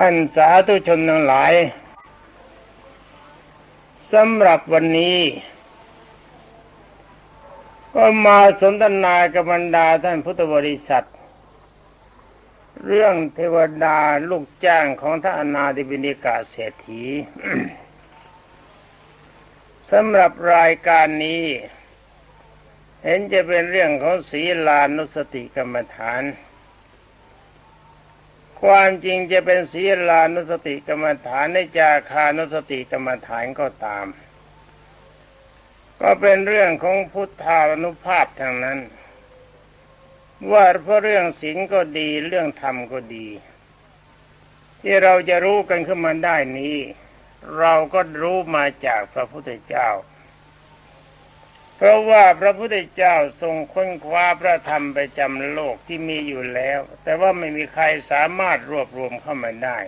ท่านสาธุชนทั้งหลายสำหรับวันนี้ ก็มาสนทนากับบรรดาท่านพุทธบริษัท เรื่องเทวดาลูกจ้างของท่านอนาธิบินิกาเศรษฐีสำหรับรายการนี้ เห็นจะเป็นเรื่องของศีลานุสติกรรมฐาน ความจริงจะเป็นศีลานุสติกรรมฐานในจาคานุสติกรรมฐานก็ตาม ก็เป็นเรื่องของพุทธานุภาพทางนั้น ว่าเพราะเรื่องศีลก็ดีเรื่องธรรมก็ดี ที่เราจะรู้กันขึ้นมาได้นี้ เราก็รู้มาจากพระพุทธเจ้า เพราะว่าพระพุทธเจ้าทรงค้นคว้าพระธรรมไปจำโลกที่มีอยู่แล้ว แต่ว่าไม่มีใครสามารถรวบรวมเข้ามาได้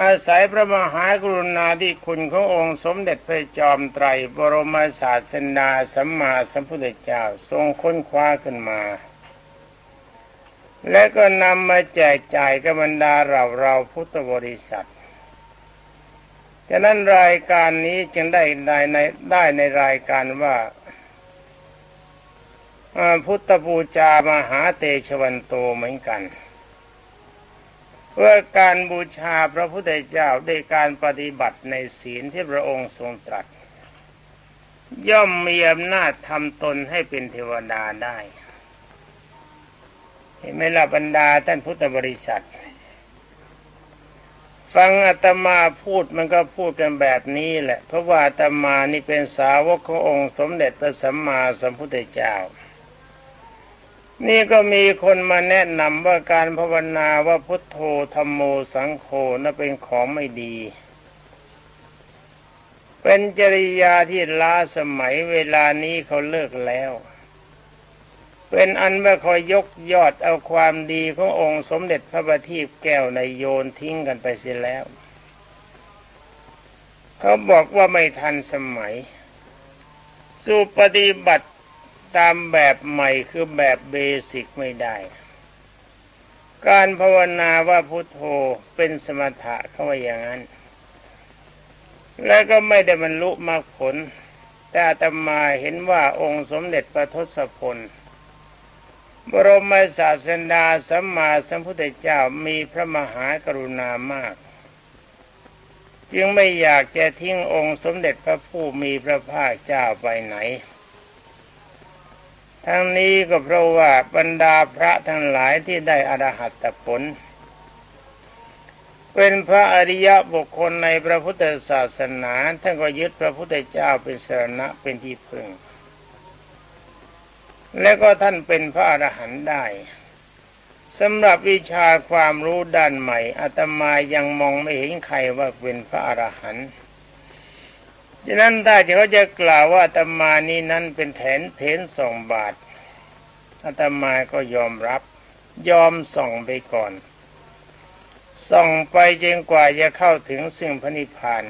อาศัยพระมหากรุณาธิคุณขององค์สมเด็จพระจอมไตรบรมศาสดาสัมมาสัมพุทธเจ้าทรงค้นคว้าขึ้นมา และก็นำมาแจกจ่ายกับบรรดาเราเราพุทธบริษัท ฉะนั้นรายการนี้จึงได้ได้ในได้ในรายการว่าพุทธบูชามหาเตชวันโตเหมือนกันเพื่อการบูชาพระพุทธเจ้าด้วยการปฏิบัติในศีลที่พระองค์ทรงตรัส ย่อมมีอำนาจทำตนให้เป็นเทวดาได้ เห็นไหมล่ะบรรดาท่านพุทธบริษัท ฟังอาตมาพูดมันก็พูดกันแบบนี้แหละ เพราะว่าอาตมานี่เป็นสาวกขององค์สมเด็จพระสัมมาสัมพุทธเจ้า นี่ก็มีคนมาแนะนำว่าการภาวนาว่าพุทโธธรรมโมสังโฆนั่นเป็นของไม่ดี เป็นจริยาที่ล้าสมัยเวลานี้เขาเลิกแล้ว เป็นอันว่าคอยยกยอดเอาความดีขององค์สมเด็จพระบัณฑิตแก้วในโยนทิ้งกันไปเสียแล้ว เขาบอกว่าไม่ทันสมัย สู่ปฏิบัติตามแบบใหม่คือแบบเบสิกไม่ได้ การภาวนาว่าพุทโธเป็นสมถะเขาว่าอย่างนั้น แล้วก็ไม่ได้บรรลุมรรคผล แต่ตมาเห็นว่าองค์สมเด็จพระทศพล บรมศาสดาสัมมาสัมพุทธเจ้ามีพระมหากรุณามาก จึงไม่อยากจะทิ้งองค์สมเด็จพระผู้มีพระภาคเจ้าไปไหน ทั้งนี้ก็เพราะว่าบรรดาพระทั้งหลายที่ได้อรหัตผล เป็นพระอริยะบุคคลในพระพุทธศาสนาท่านก็ยึดพระพุทธเจ้าเป็นสรณะเป็นที่พึ่ง และก็ท่านเป็นพระอรหันต์ได้สำหรับวิชาความรู้ด้านใหม่อาตมายังมองไม่เห็นใครว่าเป็นพระอรหันต์ฉะนั้นถ้าเขาจะกล่าวว่าอาตมานี้นั้นเป็นแถนเทนสองบาทอาตมาก็ยอมรับยอมส่องไปก่อน ส่องไปจนกว่าจะเข้าถึงสิ่งพระนิพพาน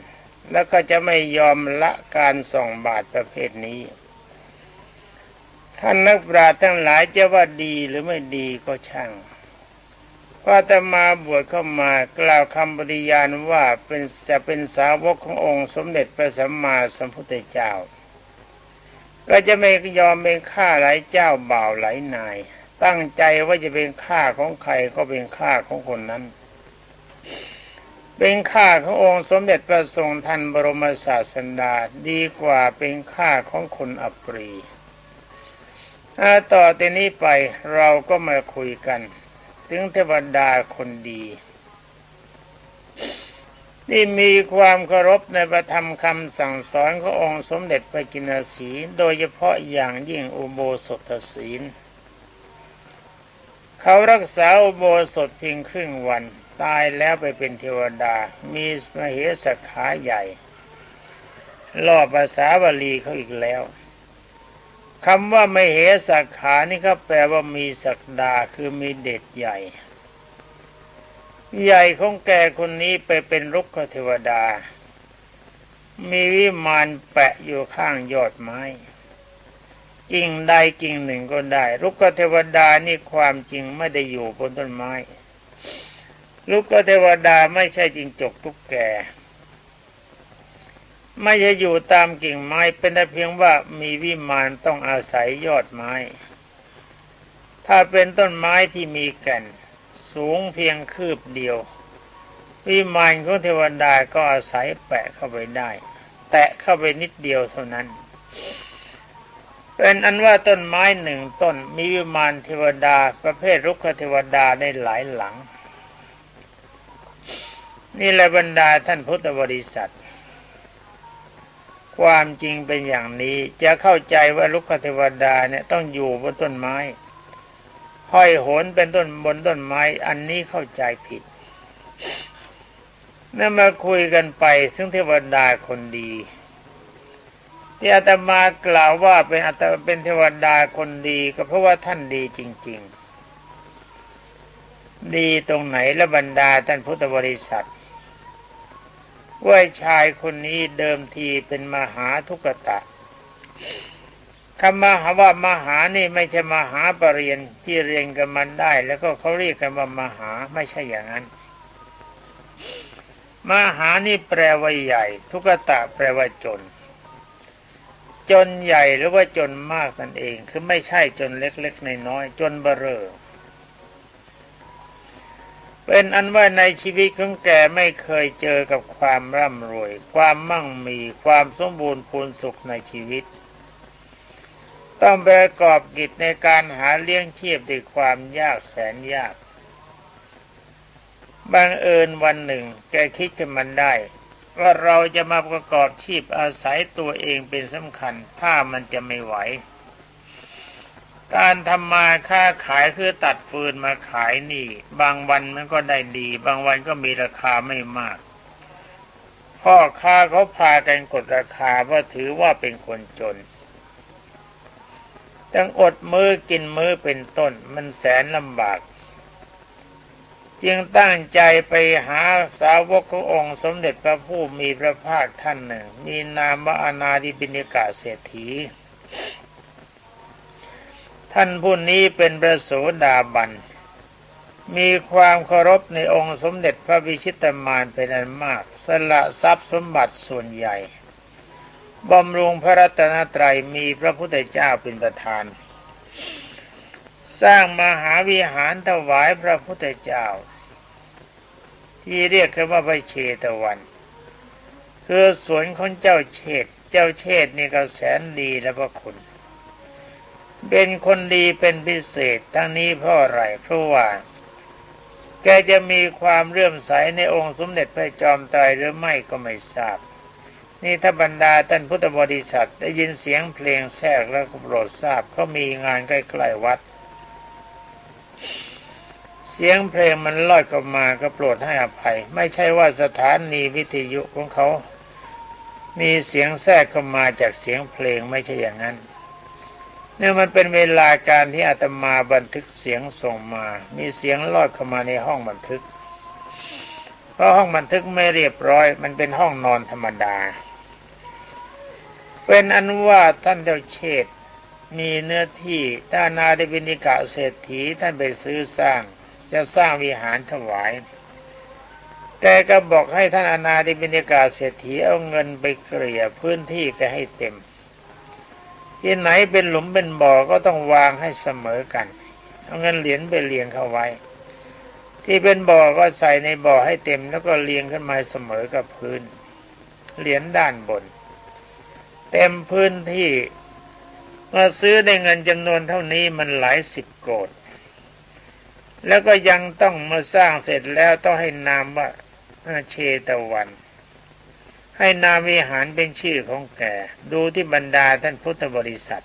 แล้วก็จะไม่ยอมละการส่องบาทประเภทนี้ ท่านนักปราชญ์ทั้งหลายจะว่าดีหรือไม่ดีก็ช่างพระตมาบวชเข้ามากล่าวคำปฏิญาณว่าเป็นจะเป็นสาวกขององค์สมเด็จพระสัมมาสัมพุทธเจ้า ก็จะไม่ยอมเป็นข้าหลายเจ้าบ่าวหลายนาย ตั้งใจว่าจะเป็นข้าของใครก็เป็นข้าของคนนั้น เป็นข้าขององค์สมเด็จพระทรงทันบรมศาสดาดีกว่าเป็นข้าของคนอัปรี ต่อแต่นี้ไปเราก็มาคุยกัน ถึงเทวดาคนดีที่มีความเคารพในประธรรมคำสั่งสอนขององค์สมเด็จพระกินสีโดยเฉพาะอย่างยิ่งอุโบสถศีล เขารักษาอุโบสถเพียงครึ่งวัน ตายแล้วไปเป็นเทวดา มีมเหสขาใหญ่ ล่อภาษาบาลีเขาอีกแล้ว คำว่าไม่เหสักขานี่ก็แปลว่ามีศักดาคือมีเด็ดใหญ่ ใหญ่ของแกคนนี้ไปเป็นรุกขเทวดา มีวิมานแปะอยู่ข้างยอดไม้กิ่งใดกิ่งหนึ่งก็ได้รุกขเทวดานี่ความจริงไม่ได้อยู่บนต้นไม้ลูกเทวดาไม่ใช่จริงจกทุกแก ไม่จะอยู่ตามกิ่งไม้เป็นแต่เพียงว่ามีวิมานต้องอาศัยยอดไม้ ถ้าเป็นต้นไม้ที่มีแก่น สูงเพียงคืบเดียว วิมานของเทวดาก็อาศัยแปะเข้าไปได้ แตะเข้าไปนิดเดียวเท่านั้น เป็นอันว่าต้นไม้หนึ่งต้นมีวิมานเทวดาประเภทรุกขเทวดาได้หลายหลัง นี่แหละบรรดาท่านพุทธบริษัท ความจริงเป็นอย่างนี้จะเข้าใจว่าลุกขเทวดาเนี่ยต้องอยู่บนต้นไม้ ห้อยโหนเป็นต้นบนต้นไม้ อันนี้เข้าใจผิดนั่นมาคุยกันไป ซึ่งเทวดาคนดีที่อาตมากล่าวว่าเป็นอาตเป็นเทวดาคนดีก็เพราะว่าท่านดีจริง ๆ ดีตรงไหนและบรรดาท่านพุทธบริษัท ว่าชายคนนี้เดิมทีเป็นมหาทุกตะคำมหาว่ามหานี่ไม่ใช่มหาปรริญญาที่เรียนกันมันได้ แล้วก็เขาเรียกกันว่ามหาไม่ใช่อย่างนั้น มหานี่แปลว่าใหญ่ ทุกตะแปลว่าจน จนใหญ่หรือว่าจนมากนั่นเอง คือไม่ใช่จนเล็กๆน้อยๆจนเบ้อเเป็นอันว่าในชีวิตของแกไม่เคยเจอกับความร่ำรวย ความมั่งมีความสมบูรณ์พูนสุขในชีวิต ต้องประกอบกิจในการหาเลี้ยงชีพด้วยความยากแสนยากบางเอิญวันหนึ่ง แกคิดกันมันได้ ว่าเราจะมาประกอบชีพอาศัยตัวเองเป็นสำคัญ ถ้ามันจะไม่ไหว การทำมาค้าขายคือตัดฟืนมาขายนี่ บางวันมันก็ได้ดี บางวันก็มีราคาไม่มาก พ่อค้าเขาพากันกดราคาเพราะถือว่าเป็นคนจนต้องอดมือกินมือเป็นต้น มันแสนลำบาก จึงตั้งใจไปหาสาวกขององค์สมเด็จพระผู้มีพระภาคท่านหนึ่ง มีนามว่าอนาดิบินิกาเศรษฐี ท่านผู้นี้เป็นพระโสดาบัน มีความเคารพในองค์สมเด็จพระวิชิตมารเป็นอันมาก สละทรัพย์สมบัติส่วนใหญ่บำรุงพระรัตนตรัยมีพระพุทธเจ้าเป็นประธาน สร้างมหาวิหารถวายพระพุทธเจ้า ที่เรียกกันว่าพระเชตวัน คือสวนของเจ้าเชษเจ้าเชษนี่ก็แสนดีและพระคุณ เป็นคนดีเป็นพิเศษทั้งนี้เพราะอะไรเพราะว่า แกจะมีความเรื่อมใสในองค์สมเด็จพระจอมไตรหรือไม่ก็ไม่ทราบ นี่ถ้าบรรดาท่านพุทธบริษัทได้ยินเสียงเพลงแทรกแล้วก็โปรดทราบเขามีงานใกล้ๆวัด เสียงเพลงมันลอยเข้ามาก็โปรดให้อภัย ไม่ใช่ว่าสถานีวิทยุของเขา มีเสียงแทรกเข้ามาจากเสียงเพลงไม่ใช่อย่างนั้น เนี่ยมันเป็นเวลาการที่อาตมาบันทึกเสียงส่งมา มีเสียงลอดเข้ามาในห้องบันทึก เพราะห้องบันทึกไม่เรียบร้อย มันเป็นห้องนอนธรรมดา เป็นอันว่าท่านเจ้าเชษมีเนื้อที่ด้านาได้บินิกะเศรษฐีท่านไปซื้อสร้าง จะสร้างวิหารถวาย แต่ก็บอกให้ท่านอนาดิบินิกาเศรษฐีเอาเงินไปเกลี่ยพื้นที่แกให้เต็ม ที่ไหนเป็นหลุมเป็นบ่อก็ต้องวางให้เสมอกันเอาเงินเหรียญไปเรียงเข้าไว้ ที่เป็นบ่อก็ใส่ในบ่อให้เต็มแล้วก็เรียงขึ้นมาเสมอกับพื้น เหรียญด้านบน เต็มพื้นที่มาซื้อได้เงินจำนวนเท่านี้มันหลายสิบโกดแล้วก็ยังต้องมาสร้างเสร็จแล้วต้องให้นามว่าเชตวัน ให้นาวิหารเป็นชื่อของแกดูที่บรรดาท่านพุทธบริษัท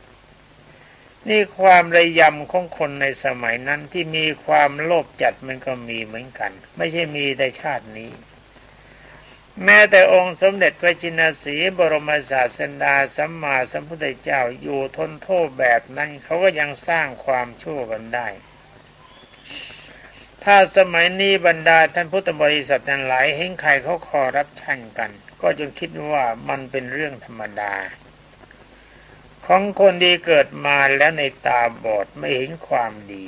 นี่ความระยำของคนในสมัยนั้นที่มีความโลภจัดมันก็มีเหมือนกัน ไม่ใช่มีแต่ชาตินี้ แม้แต่องค์สมเด็จพระจินสีบรมศาสดาสัมมาสัมพุทธเจ้าอยู่ทนโทษแบบนั้นเขาก็ยังสร้างความชั่วกันได้ถ้าสมัยนี้บรรดาท่านพุทธบริษัททั้งหลายเห็นใครเขาคอรับชั่นกัน ก็จงคิดว่ามันเป็นเรื่องธรรมดา ของคนดีเกิดมาแล้วในตาบอดไม่เห็นความดี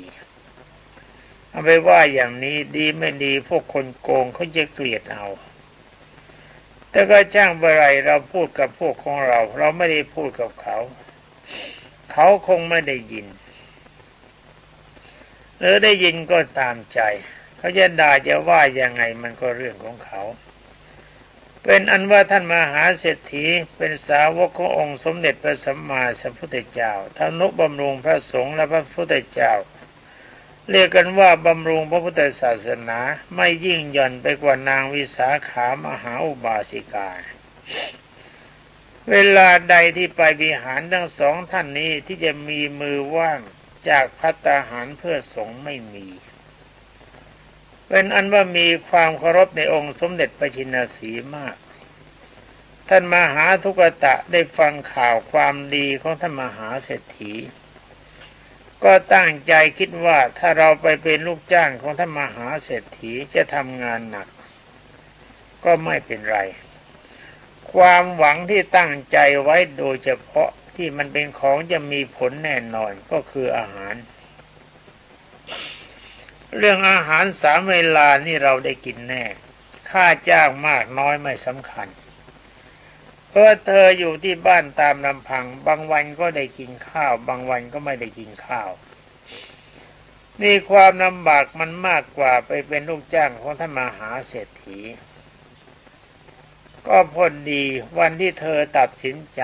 เอาไปว่าอย่างนี้ดีไม่ดีพวกคนโกงเขาจะเกลียดเอา แต่ก็จ้างอะไรเราพูดกับพวกของเรา เราไม่ได้พูดกับเขา เขาคงไม่ได้ยินหรือได้ยินก็ตามใจ เขาจะด่าจะว่ายังไงมันก็เรื่องของเขา เป็นอันว่าท่านมหาเศรษฐีเป็นสาวกขององค์สมเด็จพระสัมมาสัมพุทธเจ้าทนุบำรุงพระสงฆ์และพระพุทธเจ้า เรียกกันว่าบำรุงพระพุทธศาสนาไม่ยิ่งหย่อนไปกว่านางวิสาขามหาอุบาสิกา เวลาใดที่ไปวิหารทั้งสองท่านนี้ที่จะมีมือว่างจากพัตตาหารเพื่อสงไม่มี เป็นอันว่ามีความเคารพในองค์สมเด็จพระชินสีมาก ท่านมหาทุกตะได้ฟังข่าวความดีของท่านมหาเศรษฐี ก็ตั้งใจคิดว่าถ้าเราไปเป็นลูกจ้างของท่านมหาเศรษฐีจะทำงานหนัก ก็ไม่เป็นไร ความหวังที่ตั้งใจไว้โดยเฉพาะที่มันเป็นของจะมีผลแน่นอนก็คืออาหาร เรื่องอาหารสามเวลานี่เราได้กินแน่ ค่าจ้างมากน้อยไม่สำคัญ เพราะเธออยู่ที่บ้านตามลำพัง บางวันก็ได้กินข้าว บางวันก็ไม่ได้กินข้าว นี่ความลำบากมันมากกว่าไปเป็นลูกจ้างของท่านมหาเศรษฐี ก็พอดีวันที่เธอตัดสินใจ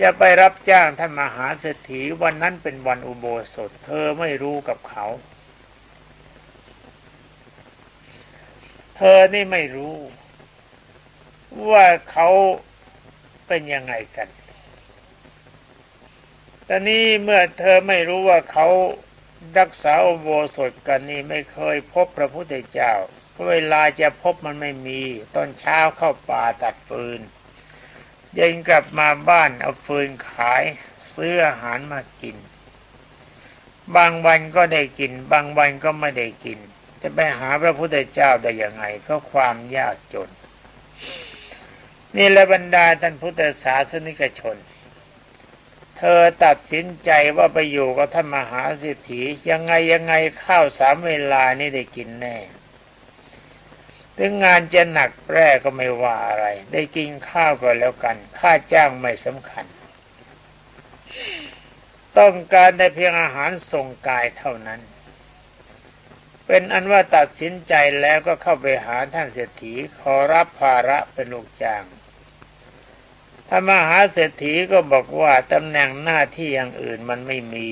จะไปรับจ้างท่านมหาเศรษฐีวันนั้นเป็นวันอุโบสถ เธอไม่รู้กับเขา เธอนี่ไม่รู้ ว่าเขาเป็นยังไงกันตอนนี้เมื่อเธอไม่รู้ว่าเขารักษาอโบสถกันนี่ไม่เคยพบพระพุทธเจ้าเวลาจะพบมันไม่มี ตอนเช้าเข้าป่าตัดฟืน เย็นกลับมาบ้านเอาฟืนขาย ซื้ออาหารมากิน บางวันก็ได้กิน บางวันก็ไม่ได้กิน จะไปหาพระพุทธเจ้าได้ยังไงเพราะความยากจน นี่และบรรดาท่านพุทธศาสนิกชน เธอตัดสินใจว่าไปอยู่กับท่านมหาเศรษฐียังไงยังไงข้าวสามเวลานี่ได้กินแน่ถึงงานจะหนักแร่ก็ไม่ว่าอะไร ได้กินข้าวก็แล้วกัน ค่าจ้างไม่สำคัญ ต้องการได้เพียงอาหารส่งกายเท่านั้น เป็นอันว่าตัดสินใจแล้วก็เข้าไปหาท่านเศรษฐีขอรับภาระเป็นลูกจ้างถ้ามหาเศรษฐีก็บอกว่าตำแหน่งหน้าที่อย่างอื่นมันไม่มี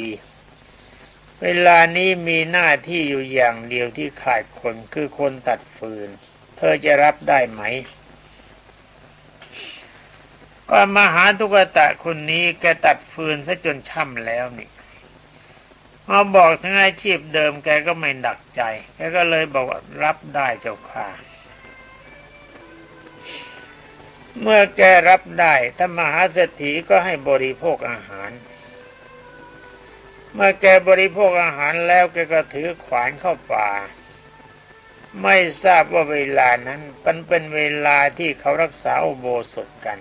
เวลานี้มีหน้าที่อยู่อย่างเดียวที่ขาดคนคือคนตัดฟืน เธอจะรับได้ไหมก็มหาทุกตะคนนี้แกตัดฟืนซะจนช่ำแล้วนี่ มาบอกถึงอาชีพเดิมแกก็ไม่ดักใจ แกก็เลยบอกว่ารับได้เจ้าค่ะ เมื่อแกรับได้ท่านมหาเศรษฐีก็ให้บริโภคอาหาร เมื่อแกบริโภคอาหารแล้วแกก็ถือขวานเข้าป่า ไม่ทราบว่าเวลานั้นมันเป็นเวลาที่เขารักษาอุโบสถกัน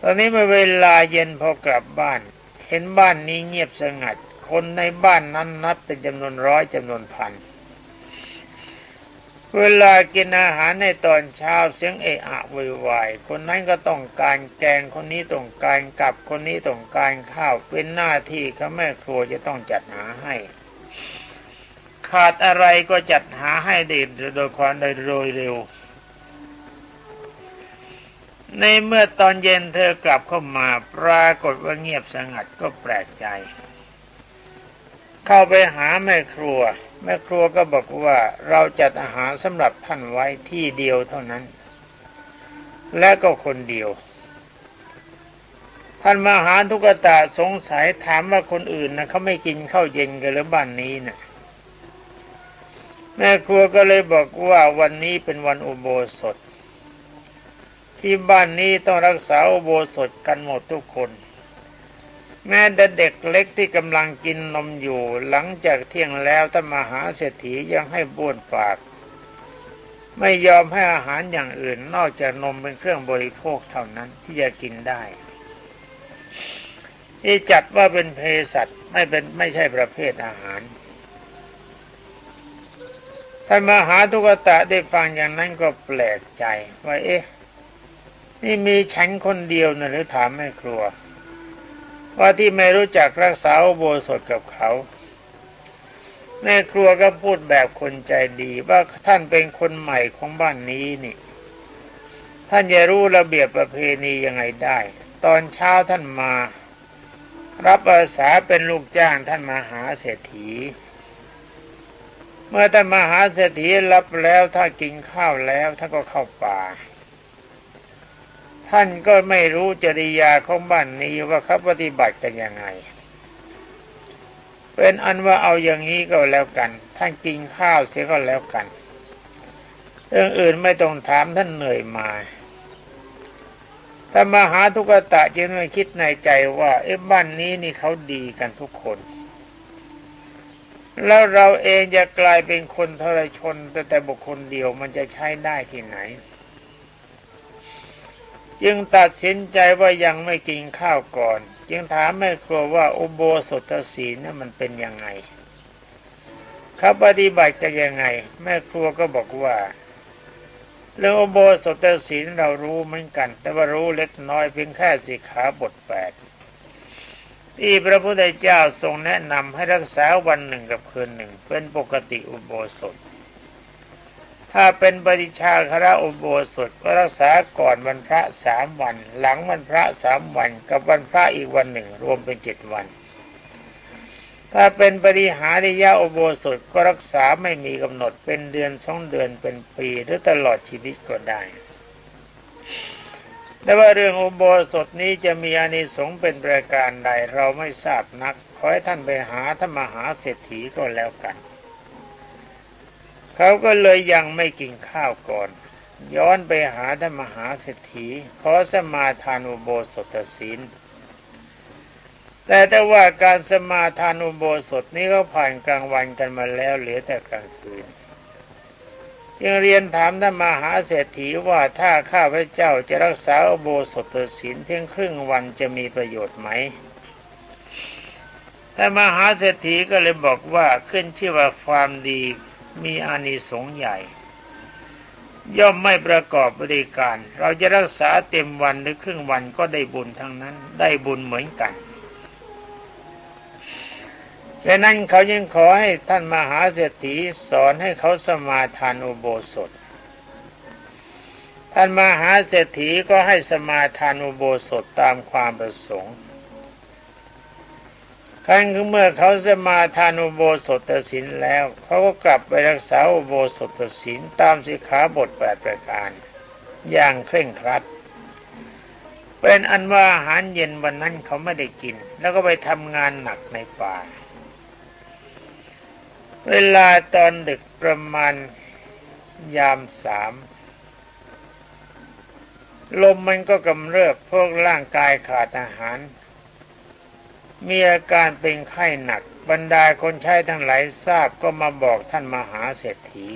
ตอนนี้เมื่อเวลาเย็นพอกลับบ้าน เห็นบ้านนี้เงียบสงัด คนในบ้านนั้นนับเป็นจำนวนร้อยจำนวนพัน เวลากินอาหารในตอนเช้าเสียงเอะอะวุ่ยวายคนนั้นก็ต้องการแกงคนนี้ต้องการกับคนนี้ต้องการข้าวเป็นหน้าที่เขาแม่ครัวจะต้องจัดหาให้ ขาดอะไรก็จัดหาให้เดีโดยความโดยเร็ว ในเมื่อตอนเย็นเธอกลับเข้ามาปรากฏว่าเงียบสงัดก็แปลกใจ เข้าไปหาแม่ครัว แม่ครัวก็บอกว่าเราจัดอาหารสำหรับท่านไว้ที่เดียวเท่านั้น และก็คนเดียว ท่านมาหาทุกตาสงสัยถามว่าคนอื่นนะเขาไม่กินข้าวเย็นกันหรือบ้านนี้นะ่ะแม่ครัวก็เลยบอกว่าวันนี้เป็นวันอุโบสถ ที่บ้านนี้ต้องรักษาอุโบสถกันหมดทุกคน แม้แต่เด็กเล็กที่กำลังกินนมอยู่ หลังจากเที่ยงแล้วท่านมหาเศรษฐียังให้บ้วนปาก ไม่ยอมให้อาหารอย่างอื่นนอกจากนมเป็นเครื่องบริโภคเท่านั้นที่จะกินได้ที่จัดว่าเป็นเภสัชไม่เป็นไม่ใช่ประเภทอาหารท่านมหาทุกตะได้ฟังอย่างนั้นก็แปลกใจว่าเอ๊ะ นี่มีฉันคนเดียวนะหรือถามแม่ครัว ว่าที่ไม่รู้จักรักษาโบสถกับเขา แม่ครัวก็พูดแบบคนใจดีว่าท่านเป็นคนใหม่ของบ้านนี้นี่ ท่านจะรู้ระเบียบประเพณียังไงได้ ตอนเช้าท่านมา รับอาสาเป็นลูกจ้างท่านมาหาเศรษฐีเมื่อท่านมหาเศรษฐีรับแล้วถ้ากินข้าวแล้วท่านก็เข้าป่า ท่านก็ไม่รู้จริยาของบ้านนี้ว่าเขาปฏิบัติกันยังไง เป็นอันว่าเอาอย่างนี้ก็แล้วกัน ท่านกินข้าวเสียก็แล้วกัน เรื่องอื่นไม่ต้องถามท่านเหนื่อยมาถ้ามหาทุกตะจึงไม่คิดในใจว่าเอ๊ะบ้านนี้นี่เขาดีกันทุกคน แล้วเราเองจะกลายเป็นคนทรชนแต่แต่บุคคลเดียวมันจะใช้ได้ที่ไหน จึงตัดสินใจว่ายังไม่กินข้าวก่อน จึงถามแม่ครัวว่าอุโบสถศีลนั้นมันเป็นยังไงเขาปฏิบัติกันยังไง แม่ครัวก็บอกว่าเรื่องอุโบสถศีลเรารู้เหมือนกัน แต่ว่ารู้เล็กน้อยเพียงแค่สิขาบทแปดที่พระพุทธเจ้าทรงแนะนำให้รักษาวันหนึ่งกับคืนหนึ่ง เป็นปกติอุโบสถ ถ้าเป็นปฏิชาคระอุโบสถก็รักษาก่อนวันพระสามวัน หลังวันพระสามวัน กับวันพระอีกวันหนึ่ง รวมเป็นเจ็ดวัน ถ้าเป็นปริหาริยาอุโบสถก็รักษาไม่มีกำหนดเป็นเดือนสองเดือนเป็นปีหรือตลอดชีวิตก็ได้แต่ว่าเรื่องอุโบสถนี้จะมีอานิสงส์เป็นประการใดเราไม่ทราบนัก ขอให้ท่านไปหาธรรมหาเศรษฐีก็แล้วกัน เขาก็เลยยังไม่กินข้าวก่อน ย้อนไปหาธรรมหาเศรษฐีขอสมาทานอุโบสถศีลแต่แต่ว่าการสมาทานอุโบสถนี้ก็ผ่านกลางวันกันมาแล้วเหลือแต่กลางคืนยังเรียนถามท่านมหาเศรษฐีว่าถ้าข้าพระเจ้าจะรักษาอุโบสถศีลเพียงครึ่งวันจะมีประโยชน์ไหมท่านมหาเศรษฐีก็เลยบอกว่าขึ้นชื่อว่าความดี มีอานิสงส์ใหญ่ ย่อมไม่ประกอบบริการ เราจะรักษาเต็มวันหรือครึ่งวันก็ได้บุญทั้งนั้น ได้บุญเหมือนกันฉะนั้นเขายังขอให้ท่านมหาเศรษฐีสอนให้เขาสมาทานอุโบสถ ท่านมหาเศรษฐีก็ให้สมาทานอุโบสถตามความประสงค์ ครั้งเมื่อเขาสมาทานอุโบสถศีลแล้ว เขาก็กลับไปรักษาอุโบสถศีลตามสิกขาบทแปดประการ อย่างเคร่งครัด เป็นอันว่าอาหารเย็นวันนั้นเขาไม่ได้กิน แล้วก็ไปทำงานหนักในป่า เวลาตอนดึกประมาณยามสามลมมันก็กำเริบพวกร่างกายขาดอาหาร มีอาการเป็นไข้หนัก บรรดาคนใช้ทั้งหลายทราบก็มาบอกท่านมหาเศรษฐี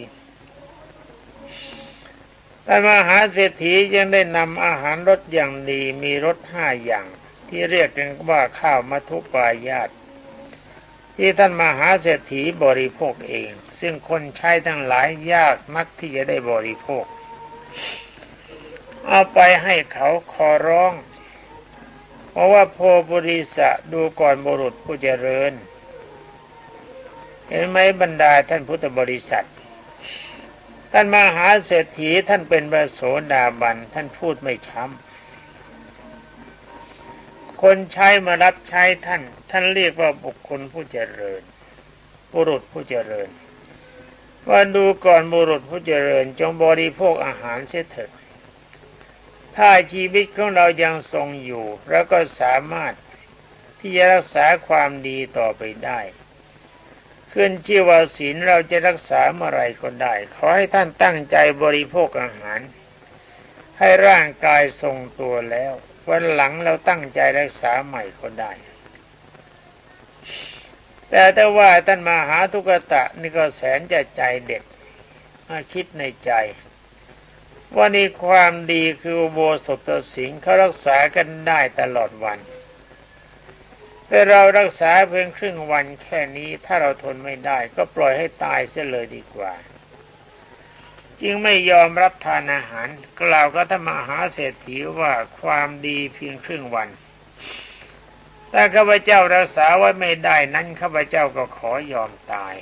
ท่านมหาเศรษฐียังได้นำอาหารรสอย่างดีมีรสห้าอย่าง ที่เรียกกันว่าข้าวมัทุปายาตที่ท่านมหาเศรษฐีบริโภคเอง ซึ่งคนใช้ทั้งหลายยากนักที่จะได้บริโภค เอาไปให้เขาขอร้อง เพราะว่าโพบุริสะดูก่อนบุรุษผู้เจริญ เห็นไหมบรรดาท่านพุทธบริษัท ท่านมหาเศรษฐีท่านเป็นพระโสดาบันท่านพูดไม่ช้ำคนใช้มารับใช้ท่าน ท่านเรียกว่าบุคคลผู้เจริญบุรุษผู้เจริญ ว่าดูก่อนบุรุษผู้เจริญจงบริโภคอาหารเสียเถิด ถ้าชีวิตของเรายังทรงอยู่ แล้วก็สามารถที่จะรักษาความดีต่อไปได้ ขึ้นชื่อว่าศีลเราจะรักษาเมื่อไรก็ได้ ขอให้ท่านตั้งใจบริโภคอาหาร ให้ร่างกายทรงตัวแล้ว วันหลังเราตั้งใจรักษาใหม่ก็ได้ แต่ถ้าว่าท่านมาหาทุกตะนี่ก็แสนจะใจเด็ดมาคิดในใจ ว่านี่ความดีคือโบสถสิงเขารักษากันได้ตลอดวัน แต่เรารักษาเพียงครึ่งวันแค่นี้ถ้าเราทนไม่ได้ ก็ปล่อยให้ตายเสียเลยดีกว่า จึงไม่ยอมรับทานอาหาร กล่าวกับธรรมหาเศรษฐีว่าความดีเพียงครึ่งวันถ้าข้าพเจ้ารักษาไว้ไม่ได้นั้นข้าพเจ้าก็ขอยอมตาย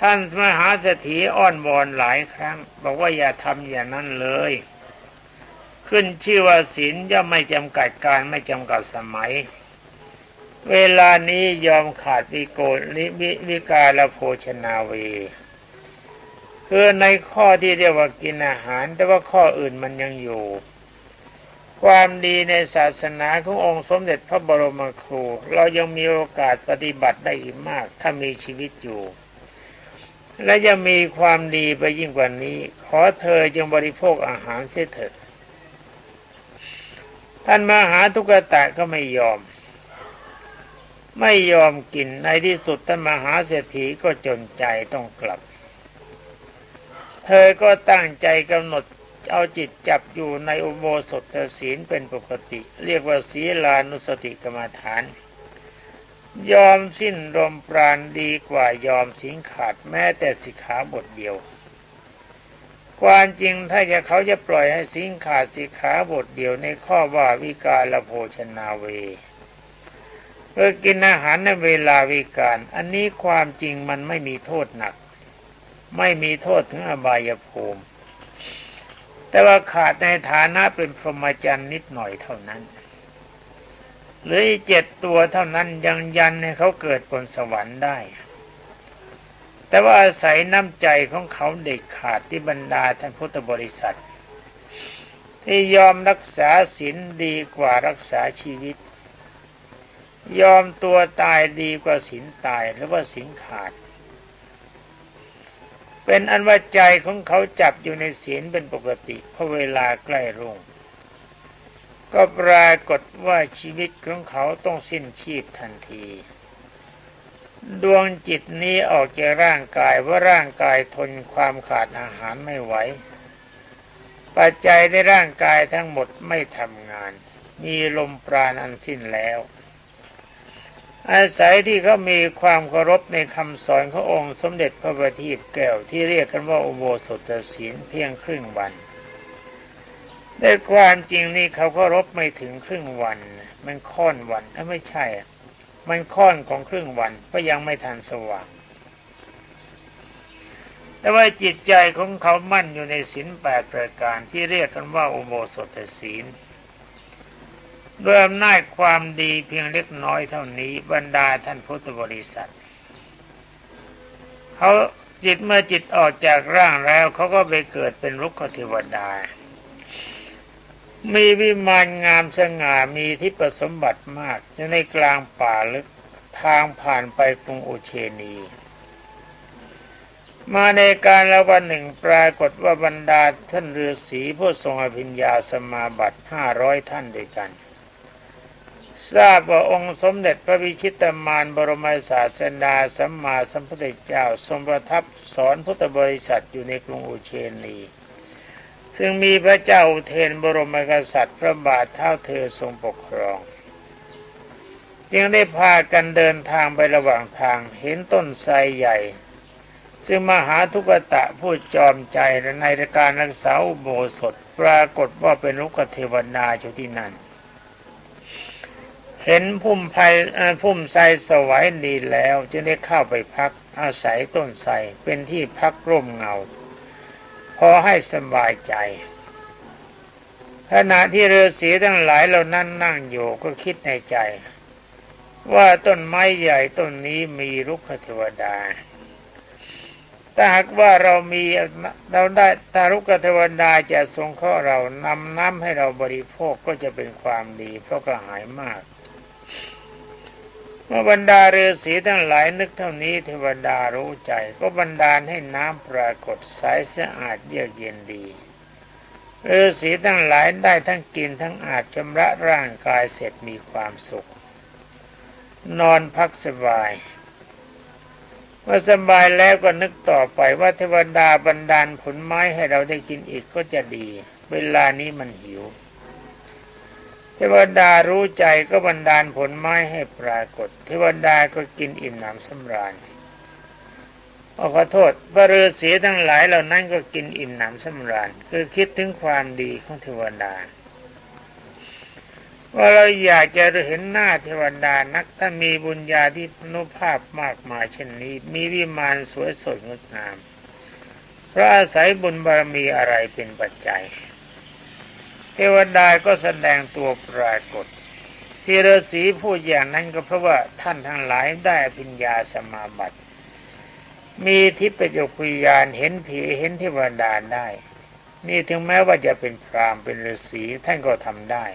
ท่านมหาเศรษฐีอ้อนวอนหลายครั้ง บอกว่าอย่าทำอย่างนั้นเลย ขึ้นชื่อว่าศีลย่อมไม่จำกัดการไม่จำกัดสมัย เวลานี้ยอมขาดวิโกลิวิกาลโภชนาเว คือในข้อที่เรียกว่ากินอาหาร แต่ว่าข้ออื่นมันยังอยู่ ความดีในศาสนาขององค์สมเด็จพระบรมครู เรายังมีโอกาสปฏิบัติได้อีกมาก ถ้ามีชีวิตอยู่ และยังมีความดีไปยิ่งกว่านี้ ขอเธอจงบริโภคอาหารเสียเถิดท่านมาหาทุกตะก็ไม่ยอม ไม่ยอมกินในที่สุดท่านมหาเศรษฐีก็จนใจต้องกลับ เธอก็ตั้งใจกำหนดเอาจิตจับอยู่ในอุโบสถศีลเป็นปกติ เรียกว่าศีลานุสติกรรมฐาน ยอมสิ้นรมปราณดีกว่ายอมสิงขาดแม้แต่สิกขาบทเดียว ความจริงถ้าจะเขาจะปล่อยให้สิงขาดสิกขาบทเดียวในข้อว่าวิกาลโภชนาเวเพื่อกินอาหารในเวลาวิการ อันนี้ความจริงมันไม่มีโทษหนัก ไม่มีโทษถึงอบายภูมิ แต่ว่าขาดในฐานะเป็นพรหมจรรย์นิดหน่อยเท่านั้น หรือเจ็ดตัวเท่านั้นยังยันให้เขาเกิดบนสวรรค์ได้ แต่ว่าอาศัยน้ำใจของเขาเด็กขาดที่บรรดาท่านพุทธบริษัท ที่ยอมรักษาศีลดีกว่ารักษาชีวิต ยอมตัวตายดีกว่าศีลตายหรือว่าศีลขาด เป็นอันว่าใจของเขาจับอยู่ในศีลเป็นปกติเพอเวลาใกล้รุ่ง ก็ปรากฏว่าชีวิตของเขาต้องสิ้นชีพทันที ดวงจิตนี้ออกจากร่างกายว่าร่างกายทนความขาดอาหารไม่ไหว ปัจจัยในร่างกายทั้งหมดไม่ทำงาน มีลมปราณอันสิ้นแล้ว อาศัยที่เขามีความเคารพในคำสอนขององค์สมเด็จพระบัณฑิตแก้วที่เรียกกันว่าอุโบสถศีลเพียงครึ่งวัน แต่ความจริงนี่เขาเคารพไม่ถึงครึ่งวัน มันค่อนวันถ้าไม่ใช่ มันค่อนของครึ่งวันก็ยังไม่ทันสว่าง แต่ว่าจิตใจของเขามั่นอยู่ในศีลแปดประการที่เรียกกันว่าอุโบสถศีลด้วยอำนาจความดีเพียงเล็กน้อยเท่านี้บรรดาท่านพุทธบริษัท เขาจิตเมื่อจิตออกจากร่างแล้วเขาก็ไปเกิดเป็นรุกขเทวดา มีวิมานงามสง่ามีที่ประสมบัติมากอยู่ในกลางป่าลึกทางผ่านไปกรุงอุเชนี มาในการละวันหนึ่งปรากฏว่าบรรดาท่านฤาษีผู้ทรงอภิญญาสมาบัติห้าร้อยท่านด้วยกัน ทราบว่าองค์สมเด็จพระวิชิตมารบรมศาสดาสัมมาสัมพุทธเจ้าทรงประทับสอนพุทธบริษัทอยู่ในกรุงอุเชนี ซึ่งมีพระเจ้าเทนบรมกษัตริย์พระบาทเท่าเธอทรงปกครอง จึงได้พากันเดินทางไประหว่างทางเห็นต้นไทรใหญ่ ซึ่งมหาทุกตะผู้จอมใจในการรักษาอุโบสถปรากฏว่าเป็นลุกเทวนาอยู่ที่นั่น เห็นพุ่มไผ่พุ่มไทรสวัยดีแล้ว จึงได้เข้าไปพักอาศัยต้นไทรเป็นที่พักร่มเงา พอให้สบายใจ ขณะที่เรือสีทั้งหลายเรานั่นนั่งอยู่ก็คิดในใจ ว่าต้นไม้ใหญ่ต้นนี้มีรุกขเทวดาถ้าหากว่าเรามีเราได้ตารุกเทวดาจะทรงข้อเรานำน้ำให้เราบริโภคก็จะเป็นความดีเพราะกระหายมาก เมื่อบรรดาฤาษีทั้งหลายนึกเท่านี้เทวดารู้ใจ ก็บันดาลให้น้ำปรากฏใสสะอาดเยือกเย็นดีฤาษีทั้งหลายได้ทั้งกินทั้งอาบชำระร่างกายเสร็จมีความสุข นอนพักสบายเมื่อสบายแล้วก็นึกต่อไปว่าเทวดาบันดาลผลไม้ให้เราได้กินอีกก็จะดี เวลานี้มันหิว เทวดารู้ใจก็บันดาลผลไม้ให้ปรากฏ เทวดาก็กินอิ่มหนำสำราญขอโทษพระฤาษีทั้งหลายเหล่านั้นก็กินอิ่มหนำสำราญคือคิดถึงความดีของเทวดา ว่าเราอยากจะเห็นหน้าเทวดานักถ้ามีบุญญาที่พนุภาพมากมายเช่นนี้ มีวิมานสวยสดงดงาม พระอาศัยบุญบารมีอะไรเป็นปัจจัย เทวดาก็แสดงตัวปรากฏที่ฤาษีพูดอย่างนั้นก็เพราะว่าท่านทั้งหลายได้ปัญญาสมาบัติ มีทิพยคุยานเห็นผีเห็นเทวดาได้ นี่ถึงแม้ว่าจะเป็นพรามเป็นฤาษีท่านก็ทำได้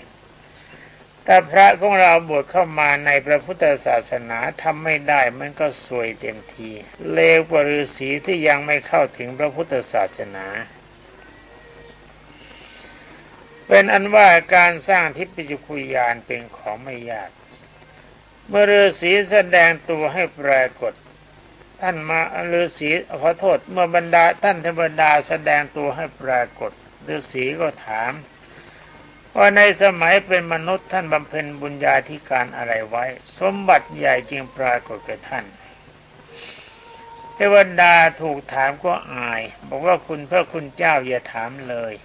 แต่พระของเราบวชเข้ามาในพระพุทธศาสนาทำไม่ได้มันก็สวยเต็มที เลวกว่าฤาษีที่ยังไม่เข้าถึงพระพุทธศาสนา เป็นอันว่าการสร้างทิพยคุยานเป็นของไม่ยาก เมื่อฤาษีแสดงตัวให้ปรากฏ ท่านมาฤาษีขอโทษเมื่อบรรดาท่านเทวดาแสดงตัวให้ปรากฏฤาษีก็ถามว่าในสมัยเป็นมนุษย์ท่านบำเพ็ญบุญญาธิการอะไรไว้ สมบัติใหญ่จึงปรากฏแก่ท่านเทวดาถูกถามก็อาย บอกว่าคุณพระคุณเจ้าอย่าถามเลย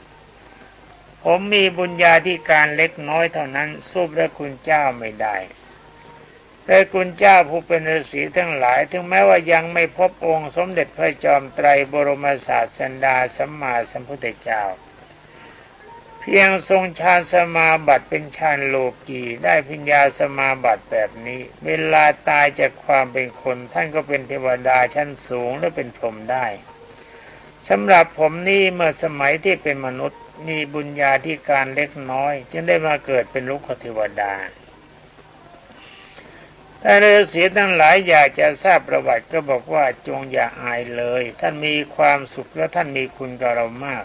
ผมมีบุญญาธิการเล็กน้อยเท่านั้น สู้พระคุณเจ้าไม่ได้พระคุณเจ้าผู้เป็นฤาษีทั้งหลาย ถึงแม้ว่ายังไม่พบองค์สมเด็จพระจอมไตรบรมศาสดาสัมมาสัมพุทธเจ้า เพียงทรงฌานสมาบัติเป็นฌานโลกีได้พิญญาสมาบัติแบบนี้ เวลาตายจากความเป็นคน ท่านก็เป็นเทวดาชั้นสูงและเป็นพรหมได้สำหรับผมนี่เมื่อสมัยที่เป็นมนุษย์ มีบุญญาธิการเล็กน้อย จึงได้มาเกิดเป็นลูกเทวดาถ้าฤาษีทั้งหลายอยากจะทราบประวัติก็บอกว่าจงอย่าอายเลย ท่านมีความสุขและท่านมีคุณกับเรามาก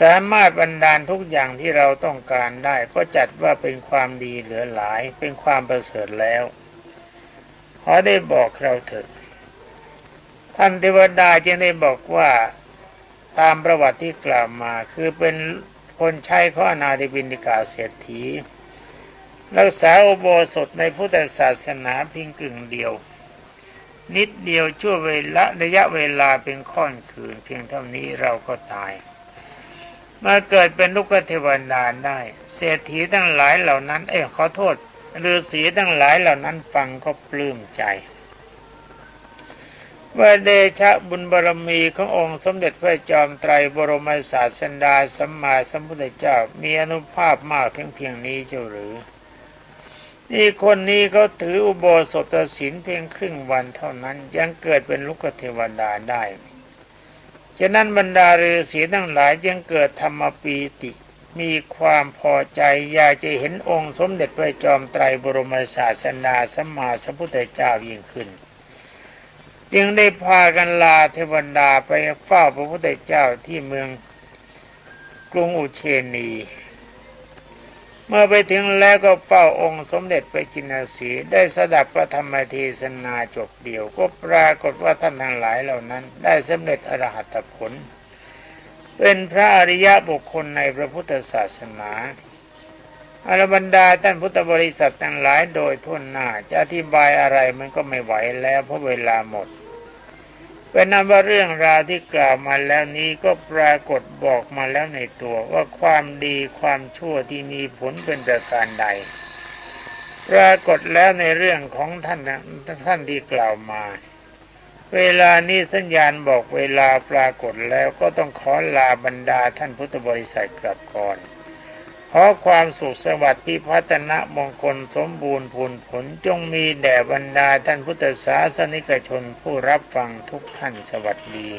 สามารถบรรดาลทุกอย่างที่เราต้องการได้ก็จัดว่าเป็นความดีเหลือหลาย เป็นความประเสริฐแล้ว ขอได้บอกเราเถิดท่านเทวดาจึงได้บอกว่า ตามประวัติที่กล่าวมาคือเป็นคนใช้ข้อนาดิบินิกาเศรษฐี รักษาอุโบสถในพุทธศาสนาเพียงกึ่งเดียว นิดเดียวชั่วเวลาระยะเวลาเป็นค่อนคืน เพียงเท่านี้เราก็ตาย มาเกิดเป็นลูกเทวดาได้ เศรษฐีทั้งหลายเหล่านั้น เอ้ขอโทษฤาษีทั้งหลายเหล่านั้นฟังก็ปลื้มใจ ว่าเดชะบุญบารมีขององค์สมเด็จพระจอมไตรบรมศาสดาสัมมาสัมพุทธเจ้ามีอนุภาพมากถึงเพียงนี้เจ้าหรือ นี่คนนี้เขาถืออุโบสถศีลเพียงครึ่งวันเท่านั้นยังเกิดเป็นลูกเทวดาได้ ฉะนั้นบรรดาฤาษีทั้งหลายยังเกิดธรรมปีติมีความพอใจอยากจะเห็นองค์สมเด็จพระจอมไตรบรมศาสนาสัมมาสัมพุทธเจ้ายิ่งขึ้น จึงได้พากันลาเทวดาไปเฝ้าพระพุทธเจ้าที่เมืองกรุงอุเชนี เมื่อไปถึงแล้วก็เฝ้าองค์สมเด็จไปจินสีได้สดับพระธรรมเทศนาจบเดียว ก็ปรากฏว่าท่านทั้งหลายเหล่านั้น ได้สำเร็จอรหัตผล เป็นพระอริยะบุคคลในพระพุทธศาสนาอรบรรดาท่านพุทธบริษัททั้งหลายโดยทุนหน้าจะอธิบายอะไรมันก็ไม่ไหวแล้วเพราะเวลาหมด เป็นนั้นว่าเรื่องราวที่กล่าวมาแล้วนี้ก็ปรากฏบอกมาแล้วในตัวว่าความดีความชั่วที่มีผลเป็นประการใด ปรากฏแล้วในเรื่องของท่านท่านที่กล่าวมา เวลานี้สัญญาณบอกเวลาปรากฏแล้วก็ต้องขอลาบรรดาท่านพุทธบริษัทกลับก่อน ขอความสุขสวัสดิ์ที่พัฒนะมงคลสมบูรณ์ผลผลจงมีแด่บรรดาท่านพุทธศาสนิกชนผู้รับฟังทุกท่านสวัสดี